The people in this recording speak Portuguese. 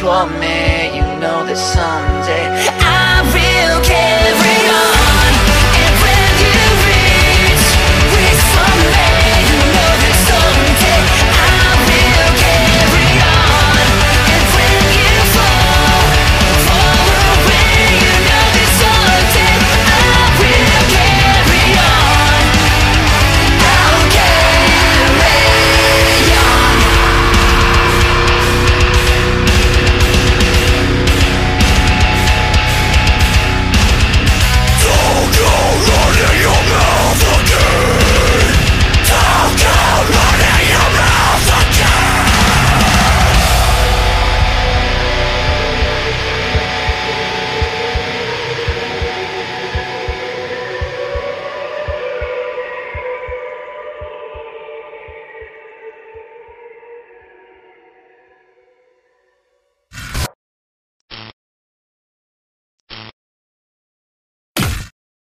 homem.